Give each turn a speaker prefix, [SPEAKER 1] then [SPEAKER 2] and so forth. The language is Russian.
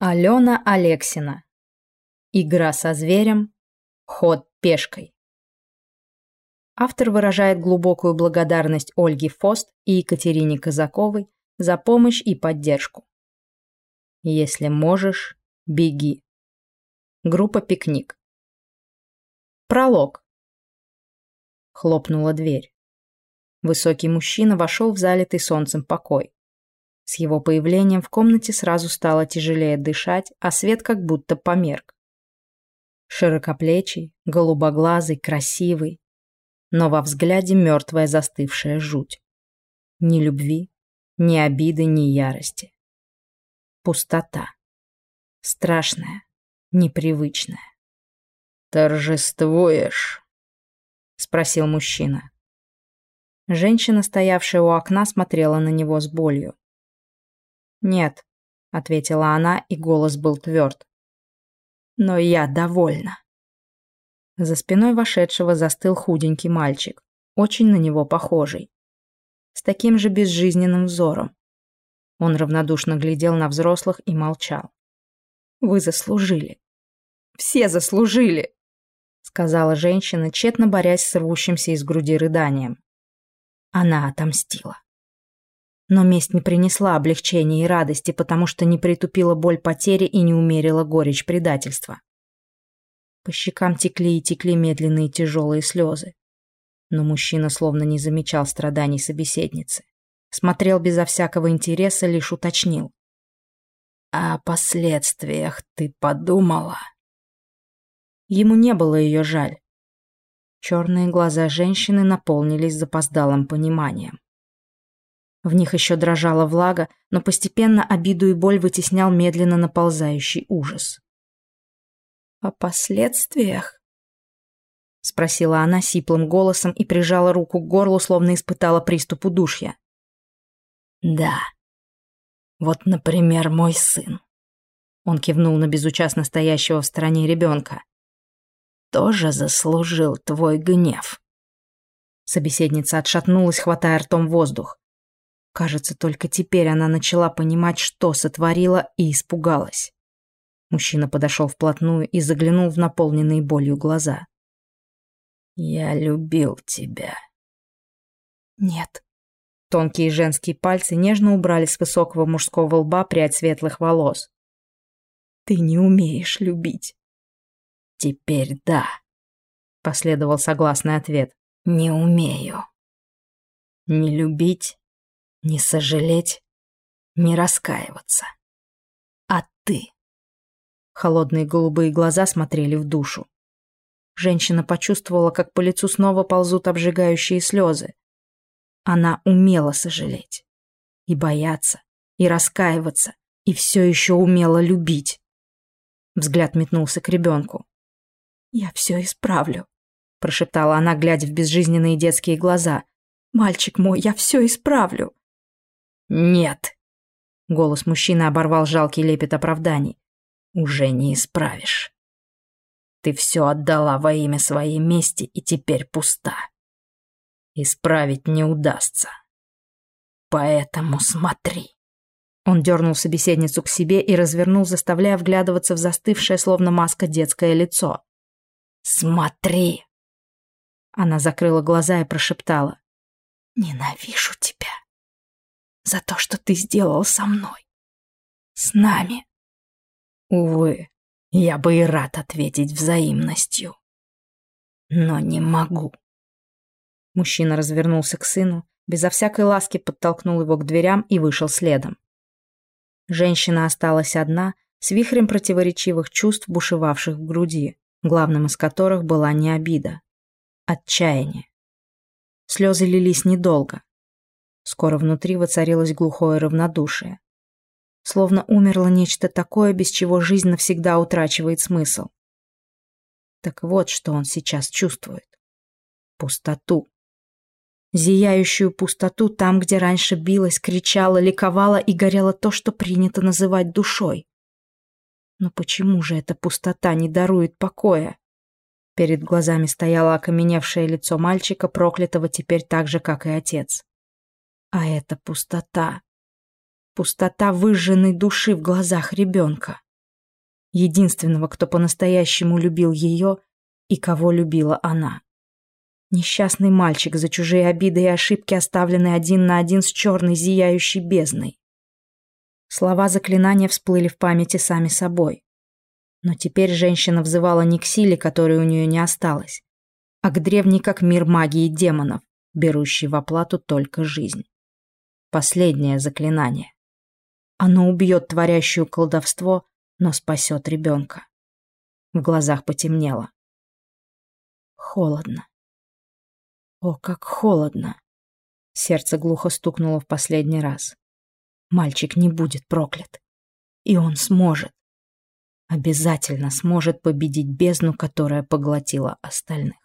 [SPEAKER 1] Алена Алексина. Игра со зверем. Ход пешкой. Автор выражает глубокую благодарность Ольге Фост и Екатерине Казаковой за помощь и поддержку. Если можешь, беги. Группа «Пикник». Пролог. Хлопнула дверь. Высокий мужчина вошел в залитый солнцем покой. С его появлением в комнате сразу стало тяжелее дышать, а свет как будто померк. Широкоплечий, голубоглазый, красивый, но во взгляде мертвая застывшая жуть. Ни любви, ни обиды, ни ярости. Пустота. Страшная, непривычная. «Торжествуешь?» — спросил мужчина. Женщина, стоявшая у окна, смотрела на него с болью. «Нет», — ответила она, и голос был тверд. «Но я довольна». За спиной вошедшего застыл худенький мальчик, очень на него похожий. С таким же безжизненным взором. Он равнодушно глядел на взрослых и молчал. «Вы заслужили. Все заслужили!» сказала женщина, тщетно борясь с рвущимся из груди рыданием. Она отомстила. Но месть не принесла облегчения и радости, потому что не притупила боль потери и не умерила горечь предательства. По щекам текли и текли медленные тяжелые слезы. Но мужчина словно не замечал страданий собеседницы. Смотрел безо всякого интереса, лишь уточнил. «О последствиях ты подумала?» Ему не было ее жаль. Черные глаза женщины наполнились запоздалым пониманием. В них еще дрожала влага, но постепенно обиду и боль вытеснял медленно наползающий ужас. «О последствиях?» — спросила она сиплым голосом и прижала руку к горлу, словно испытала приступ удушья. «Да. Вот, например, мой сын». Он кивнул на безучастно стоящего в стороне ребенка. «Тоже заслужил твой гнев». Собеседница отшатнулась, хватая ртом воздух. Кажется, только теперь она начала понимать, что сотворила, и испугалась. Мужчина подошел вплотную и заглянул в наполненные болью глаза. «Я любил тебя». «Нет». Тонкие женские пальцы нежно убрали с высокого мужского лба прядь светлых волос. «Ты не умеешь любить». «Теперь да», — последовал согласный ответ. «Не умею». «Не любить не сожалеть, не раскаиваться. А ты? Холодные голубые глаза смотрели в душу. Женщина почувствовала, как по лицу снова ползут обжигающие слезы. Она умела сожалеть. И бояться, и раскаиваться, и все еще умела любить. Взгляд метнулся к ребенку. «Я все исправлю», — прошептала она, глядя в безжизненные детские глаза. «Мальчик мой, я все исправлю». «Нет!» Голос мужчины оборвал жалкий лепет оправданий. «Уже не исправишь. Ты все отдала во имя своей мести и теперь пуста. Исправить не удастся. Поэтому смотри». Он дернул собеседницу к себе и развернул, заставляя вглядываться в застывшее, словно маска, детское лицо. «Смотри!» Она закрыла глаза и прошептала. «Ненавижу тебя» за то, что ты сделал со мной. С нами. Увы, я бы и рад ответить взаимностью. Но не могу. Мужчина развернулся к сыну, безо всякой ласки подтолкнул его к дверям и вышел следом. Женщина осталась одна, с вихрем противоречивых чувств, бушевавших в груди, главным из которых была не обида, отчаяние. Слезы лились недолго, Скоро внутри воцарилось глухое равнодушие. Словно умерло нечто такое, без чего жизнь навсегда утрачивает смысл. Так вот, что он сейчас чувствует. Пустоту. Зияющую пустоту там, где раньше билась, кричала, ликовала и горело то, что принято называть душой. Но почему же эта пустота не дарует покоя? Перед глазами стояло окаменевшее лицо мальчика, проклятого теперь так же, как и отец. А это пустота. Пустота выжженной души в глазах ребенка. единственного, кто по-настоящему любил ее и кого любила она. Несчастный мальчик за чужие обиды и ошибки, оставленный один на один с черной зияющей бездной. Слова заклинания всплыли в памяти сами собой. Но теперь женщина взывала не к силе, которой у нее не осталось, а к древней как мир магии демонов, берущей в оплату только жизнь. Последнее заклинание. Оно убьет творящую колдовство, но спасет ребенка. В глазах потемнело. Холодно. О, как холодно. Сердце глухо стукнуло в последний раз. Мальчик не будет проклят. И он сможет. Обязательно сможет победить бездну, которая поглотила остальных.